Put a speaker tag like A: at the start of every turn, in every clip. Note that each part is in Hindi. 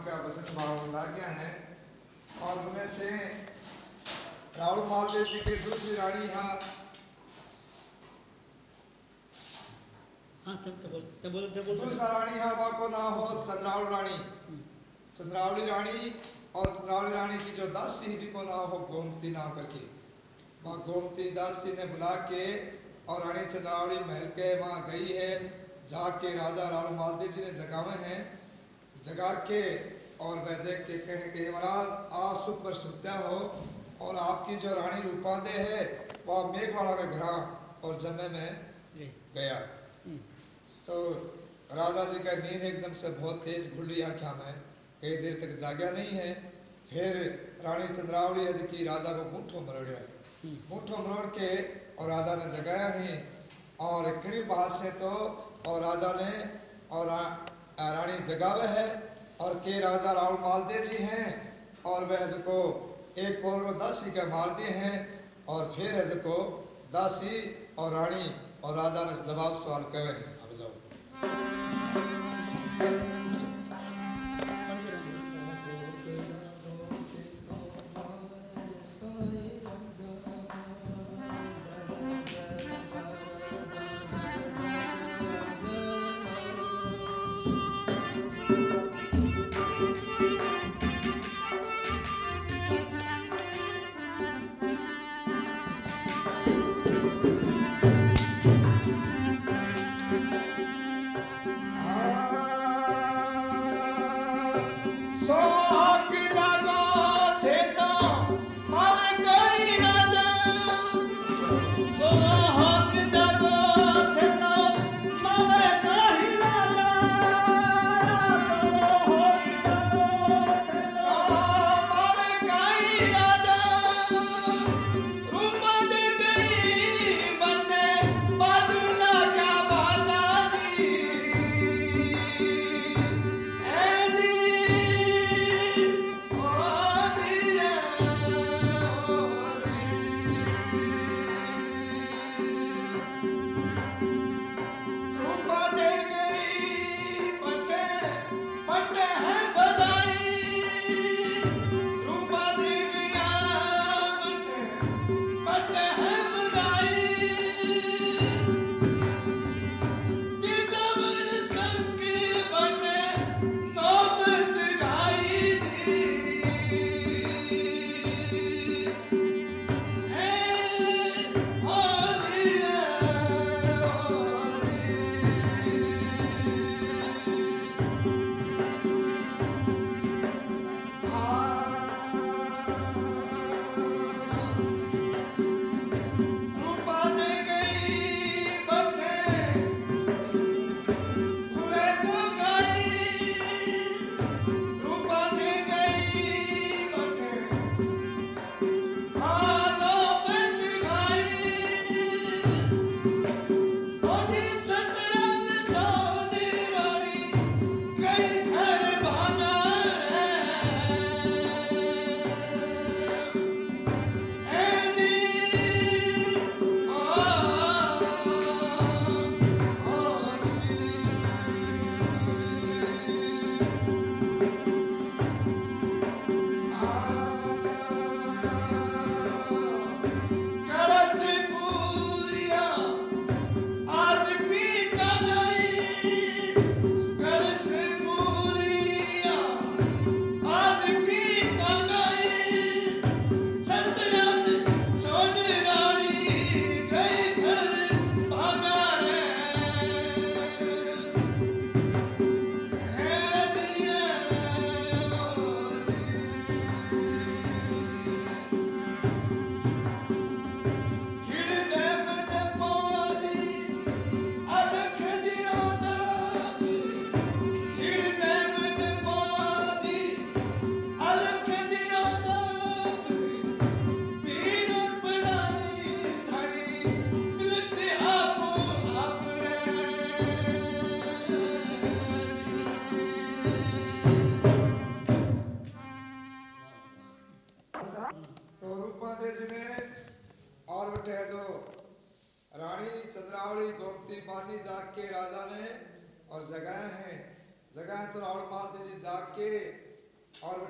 A: को वचन ला गया है। और उनमें से राहुल मालदेव जी की दूसरी रानी यहाँ।
B: हाँ तब तो
A: दूसरा रानी यहाँ बाको ना हो चंद्रावली रानी। चंद्रावली रानी और चंद्रावली रानी की जो दासी भी को नाम हो गोमती नाम करके। वहाँ गोमती दासी ने बुला के और रानी चंद्रावली महल के वहाँ गई है जाके राजा राणा मालदेव जी ने जगावे हैं। जगा के और वह देख के कहे कि महाराज आप सुख पर सुत्या हो और आपकी जो रानी रूपादे है वह मेघवाड़ा में घरा और जमे में गया। तो राजा जी का नींद एकदम से बहुत तेज घुल रही आख्या में। कई देर तक जागया नहीं है। फिर रानी चंद्रावली जी की राजा को मरोड़िया
B: हम्म,
A: बूठो मरोड़ के और राजा ने जगाया ही और किणी बात से तो और राजा ने और रानी जगावे है और के राजा राव मालदे जी हैं और वह को एक वो दासी का मालदे हैं और फिर हज को दासी और रानी और राजा ने जवाब सवाल कहे हैं। अब जाओ।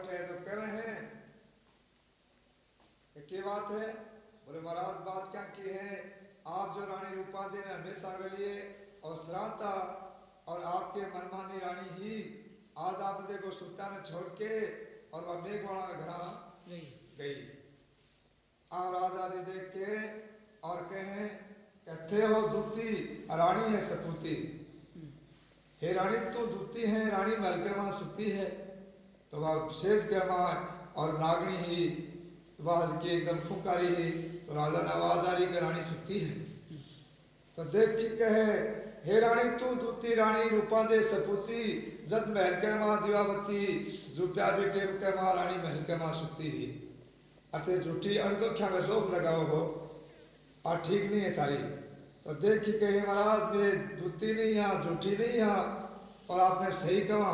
A: मालती जी जाग के और बटे हैं तो क्या बात है बोले महाराज बात क्या की है? आप जो रानी रूपा दे ने हमेशा लिए और श्रांता और आपके मनमानी रानी ही आज आप देखो सुल्तान छोड़ के और वह मेघवाड़ा घर
B: गई।
A: आप राजा जी देख के और कहे कहते हो दूती रानी है सपूती हे रानी तू दूती है रानी महल के वहाँ सुती है। तो वह शेष के वहाँ और नागनी ही आवाज़ की एकदम फुकारी ही तो राजा ने आवाज़ आ रही रानी सुती है। तो देख की कहे, हे रानी, तू दूती रानी, रूपा दे सपूती जद महल के माँ दिवावती, जो प्यार भी टेम के माँ रानी महल के माँ सुती ही। अते झूठी अणदोख्या में दोख लगाओ हो। और ठीक नहीं है तारी। तो देख की कहे, महाराज वे दूती नहीं यहाँ झूठी नहीं यहाँ और आपने सही कहा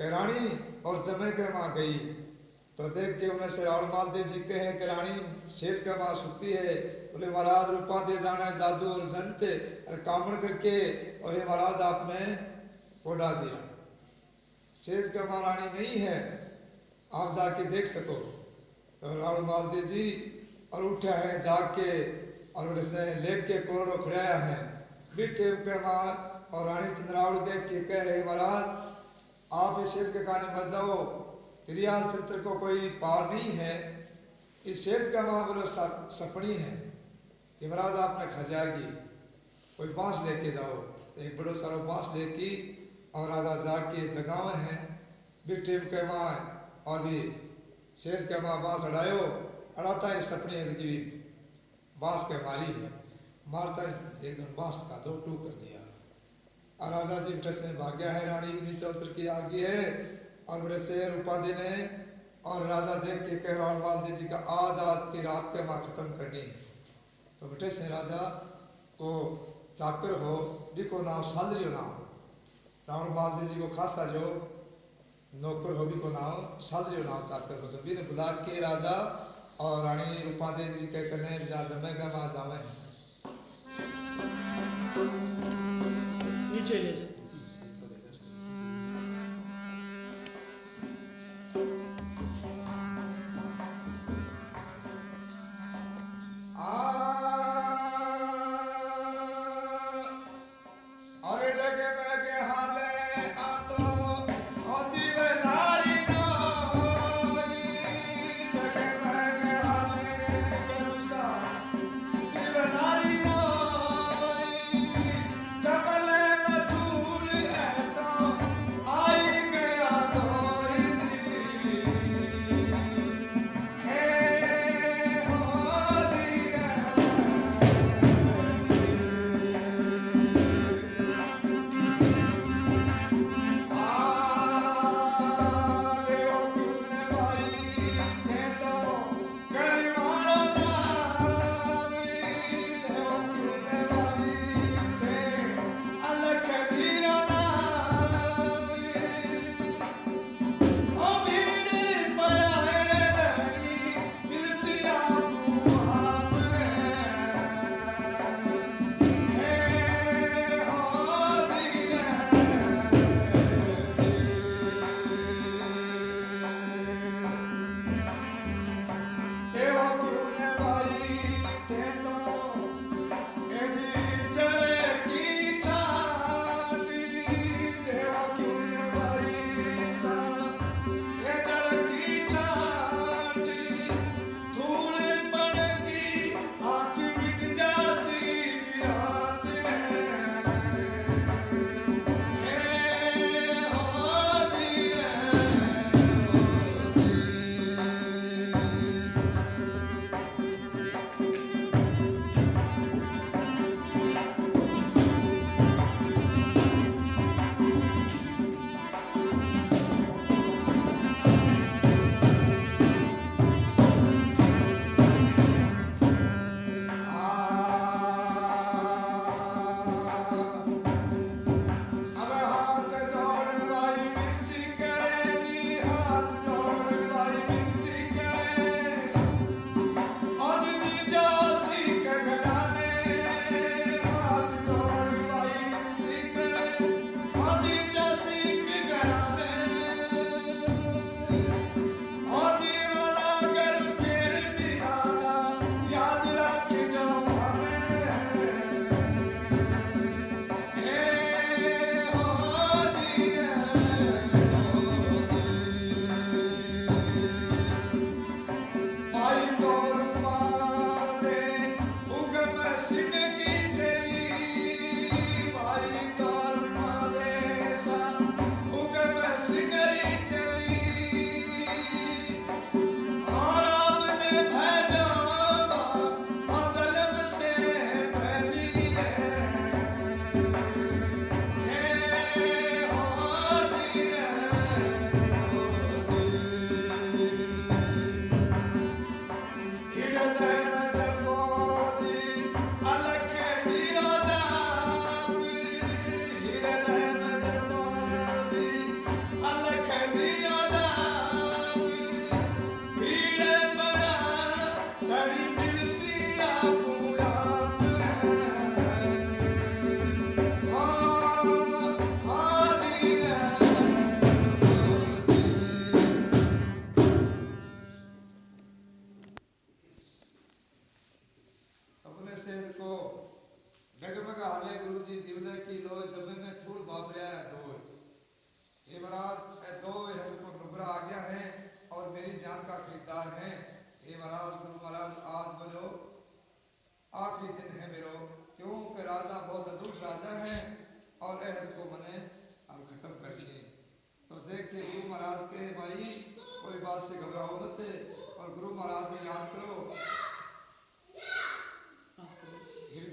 A: कि रानी और जमे के माँ गई। तो देख के उन्हें से रावण मालदेव जी कि रानी शेष का माँ सुती है। बोले, महाराज, रूपा दे जाना जादू और जंत और कामण करके और ये महाराज आपने उड़ा दिया। शेष का माँ रानी नहीं है, आप जाके देख सको। तो रावण मालदेव जी और उठा है जाके और उसने लेख के कोरड़ो खड़ाया है। टेम के मार और रानी चंद्रावल देख के कहे महाराज आप इस शेष के कारण मत जाओ। त्रियाल चित्र को कोई पार नहीं है। इस शेष का माँ बोलो सपनी है। कि महाराज आपने खजागी। कोई बाँस लेके जाओ। एक बड़ो सारो बाँस लेके और राजा जाके जगावे हैं। भी के माँ और भी शेष के माँ बाँस अड़ायो। अड़ाता है सपनी है कि बाँस के मारी है। मारता है एकदम बाँस का दो टू कर दिया। राजा जी से भाग्या है, रानी भी नीचे उतर की आगे है, और बड़े शेर उपाधि ने, और राजा देख के कह रावण मालदेव जी का आज आज की रात के माँ खत्म करनी। तो बेटे से राजा को चाकर हो को नाम सालरियो नाम। रावण मालदेव जी को खासा जो नौकर हो भी को नाम सालरियो नाम चाकर हो। तो बिन बुला के राजा और रानी रूपा देवी जी के कने जा जमेगा वहाँ जावे
B: नीचे ले जाओ
A: अरे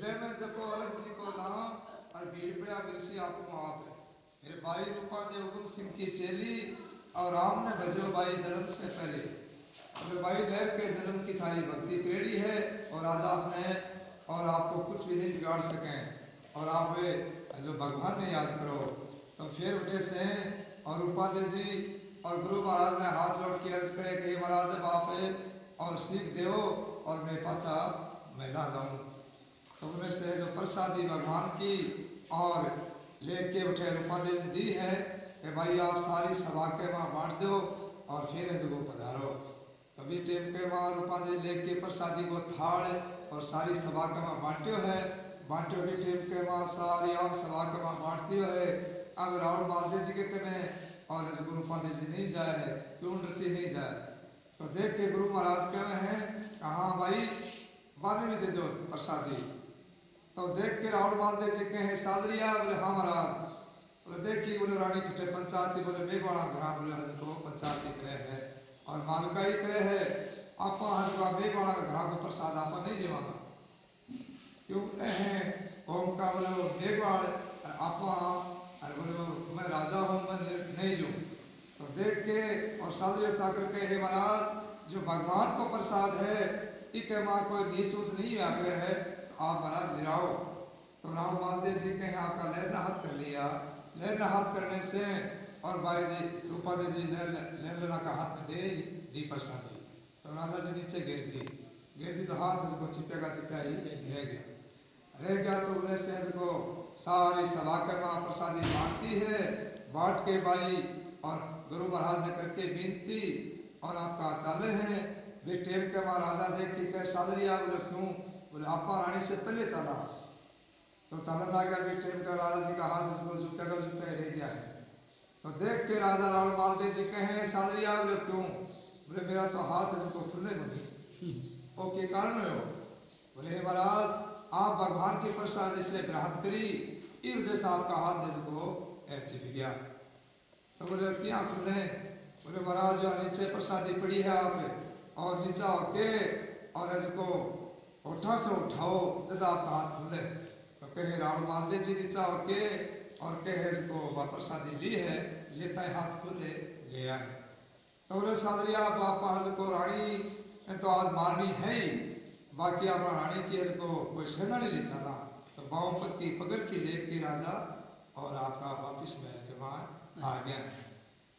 A: जय को अलग जी को नाम और भीड़ पड़ा, बिरसी आपको वहाँ पे मेरे भाई रूपा देव गुण सिंह की चेली, और राम ने भजो भाई जन्म से पहले। अरे भाई देव के जन्म की थारी भक्ति क्रेड़ी है, और आज आपने और आपको कुछ भी नहीं बिगाड़ सकें और आप वे जो भगवान ने याद करो तो फिर उठे से और उपाध्याय जी, और गुरु महाराज ने हाथ जोड़ के अर्ज़ करे कि महाराज आप और सीख देव और मैं पाछा महिला जाऊँ प्रसादी भगवान की और लेके उठे रूपादेश दी है कि भाई आप सारी सभा के वहाँ बांट दो और फिर वो पधारो। तभी टेम के वहाँ रूपादेश लेके प्रसादी को थाड़ और सारी सभा के वहाँ बांटे है। बांटे भी टेम के वहाँ सारी आम सभा के वहाँ बांटती है। अब राहुल मालदेव जी के कने और इस गुरु पादे जी नहीं जाए, क्यों नृत्य नहीं जाए? तो देख के गुरु महाराज कहे हैं कहा भाई बाने भी दे दो प्रसादी। तो देख के राहुल मालदेव जी, कहे, सादरिया, बोले हाँ महाराज। बोले, देखी, बोले, रानी कुछ पंचायती, बोले मेघवाड़ा घरा, बोले हमको पंचायती करे है और मालका ही करे है। आप हजवा मेघवाड़ा का घरा को प्रसाद आप नहीं देवागा क्यों? हैं, ओम का, बोले, वो मेघवाड़ आप अरे बोले मैं राजा हूँ, मैं नहीं लूँ तो देख के और सादरिया चाकर के हे महाराज, जो भगवान को प्रसाद है, इक मार कोई नीच उच नहीं आग्रह है। आप महाराज गिराओ। तो राम मालदेव जी कहे, आपका लहर हाथ कर लिया। लहर हाथ करने से और भाई जी रूपादेव जी लहर का हाथ में दे, दी प्रसादी तो राजा जी नीचे गिर दी। गिर दी तो हाथ उसको चिपेगा चिपका ही रह गया। रह गया तो वैसे को सारी सभा के माँ प्रसादी बांटती है। बांट के भाई और गुरु महाराज ने करके बीनती और आपका चाले हैं। वे टेम के माँ राजा देख के कह सादरिया बोले क्यों बोले आपा रानी से पहले चला तो चालन आ गया टाइम का राजा जी का हाथ उसको झुका कर झुका रह गया है। तो देख के राजा रावण मालदेव जी कहे सादरिया बोले क्यों? बोले, मेरा तो हाथ है इसको खुलने बने वो के कारण हो? बोले महाराज, आप भगवान की प्रसाद से ग्रहण करी इस वजह से आपका हाथ है जिसको चिप गया। तो बोले क्या खुले बोले, महाराज जो नीचे प्रसादी पड़ी है, आप और नीचा होके और इसको उठा से उठाओ आपका हाथ खुले तो कहे रावण मालदेव जी नीचा के और कहे इसको प्रसादी ली है लेता है हाथ खुले ले आए। तो बोले सादरिया बापा को रानी तो आज मारनी है ही। बाकी आप रानी की इसको कोई सेना नहीं ले जाता। तो बाव पर की पकड़ की ले के राजा और आपका वापिस महल के वहाँ आ गया।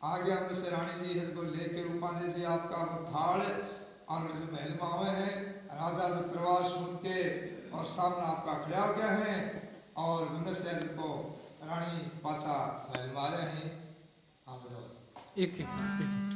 A: आ गया से रानी जी, इसको लेके रूपादे जी, आपका वो थाल और महल में आवे हैं राजा जो तलवार सुन के और सामना आपका खड़ा हो गया है और विनय को रानी पाचा मारे हैं। एक बताओ।
B: एक एक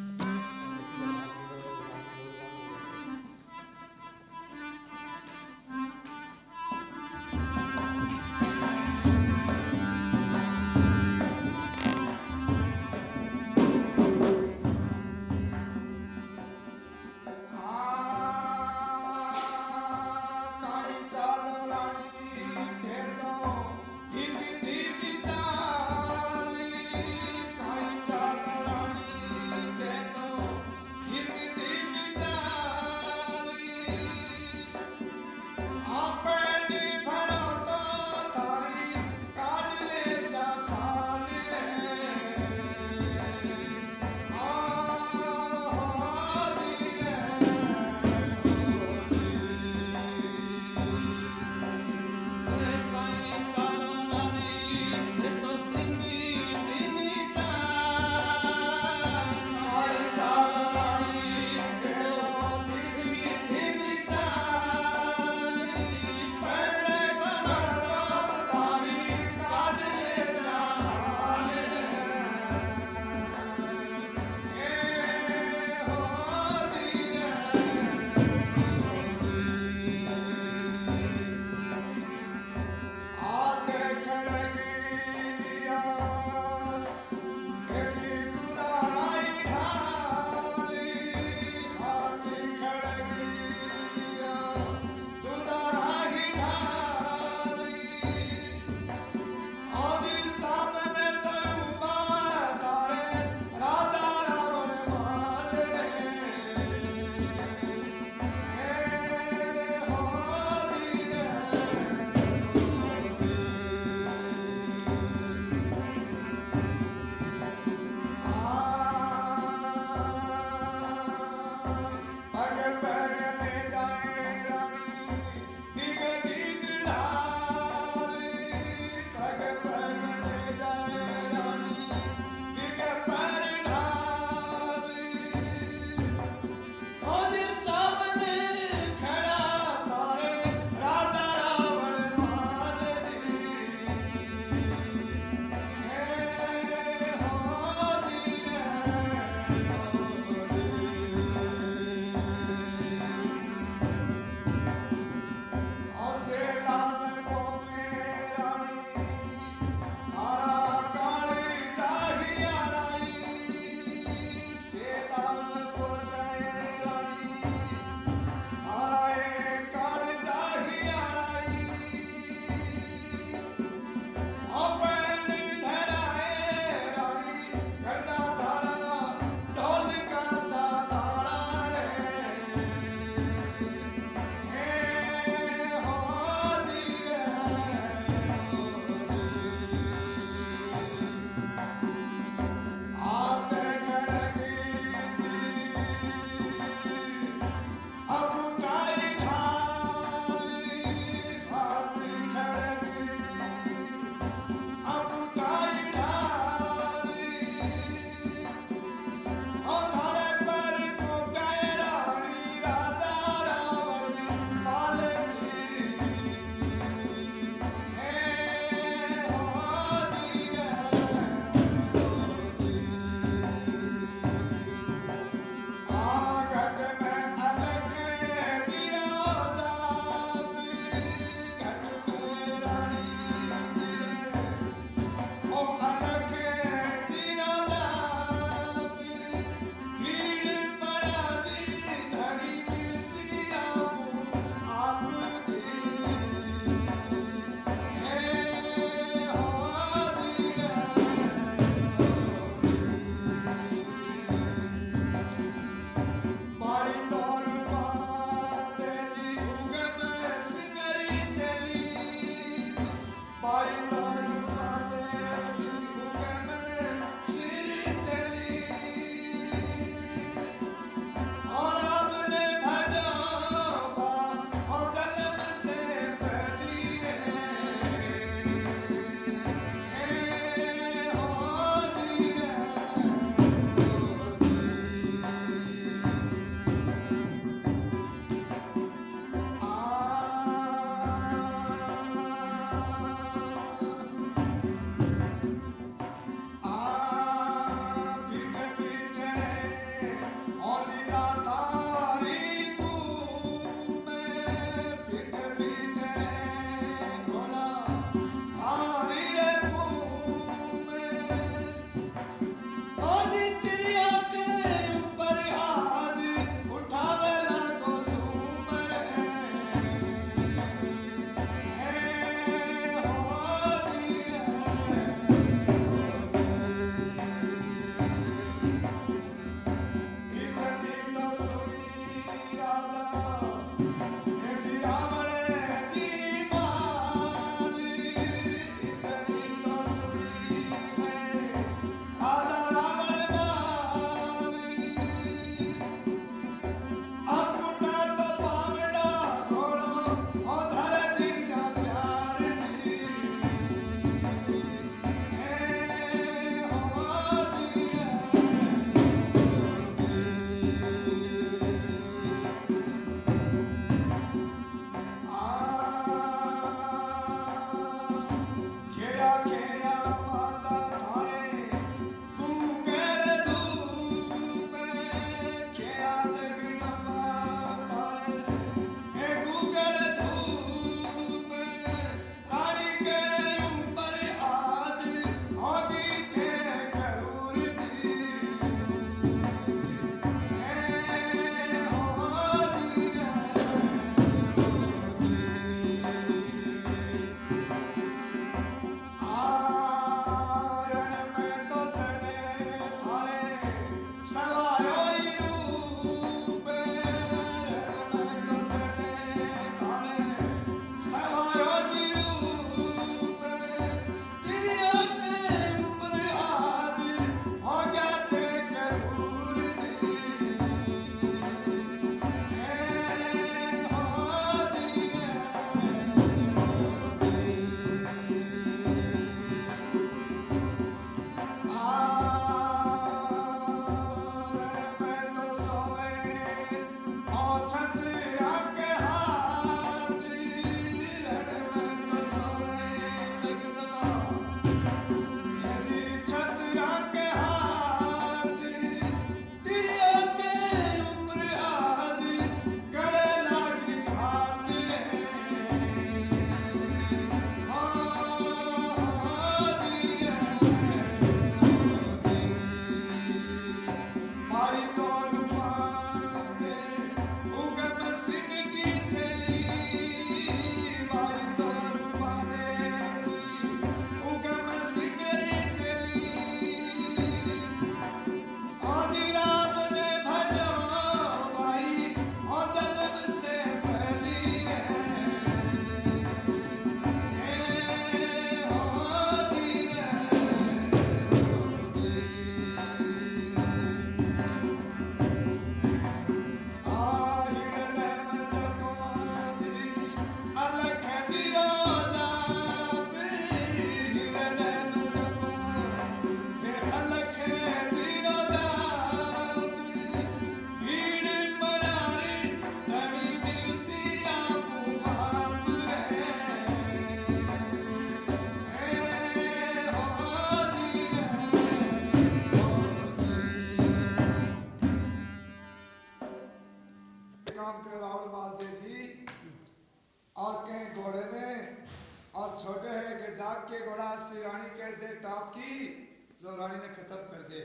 A: रानी ने खत्म कर दे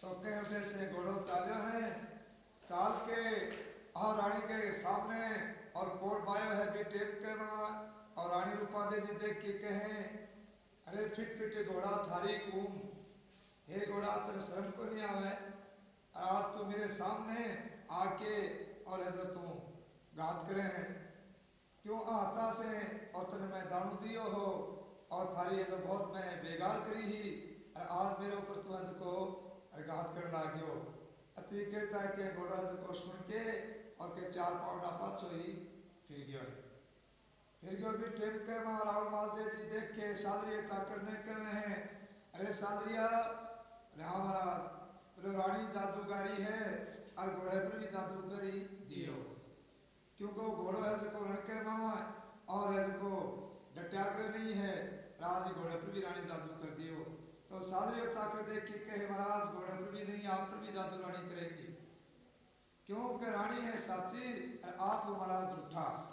A: तो कह उठे से घोड़ो चालो है, चाल के और रानी के सामने और कोट बायो है, भी टेप के माँ और रानी रूपा दे जी देख के कहे, अरे फिट फिट घोड़ा, थारी कुम हे घोड़ा तेरे शर्म को नहीं आवे। आज तू मेरे सामने आके और ऐसा तू गात करे। हैं क्यों आता से और तने मैं दाणु दियो हो और थारी ऐसा बहुत मैं बेगार करी ही? और आज मेरे ऊपर तू ऐसे को घात करने लाग्यो अति कहता है कि ऐसे को सुन के और के चार पावडा पाछो ही फिर गयो है? फिर गयो भी टेम के माँ रावण मालदेव जी देख के सादरी चाकर ने कहे हैं। अरे सादरिया अरे हमारा बोले, रानी जादूगारी है, और घोड़े पर भी जादूगरी दियो क्योंकि घोड़ो है जिसको रणके मामा और है जिसको डट्याग्रह नहीं है। राज घोड़े पर भी रानी जादू कर दियो तो सादरी चाकर देख के कहे, महाराज, घोड़े पर भी नहीं, आप पर भी जादू रानी करेगी। क्योंकि रानी है साची और आप महाराज, झूठा।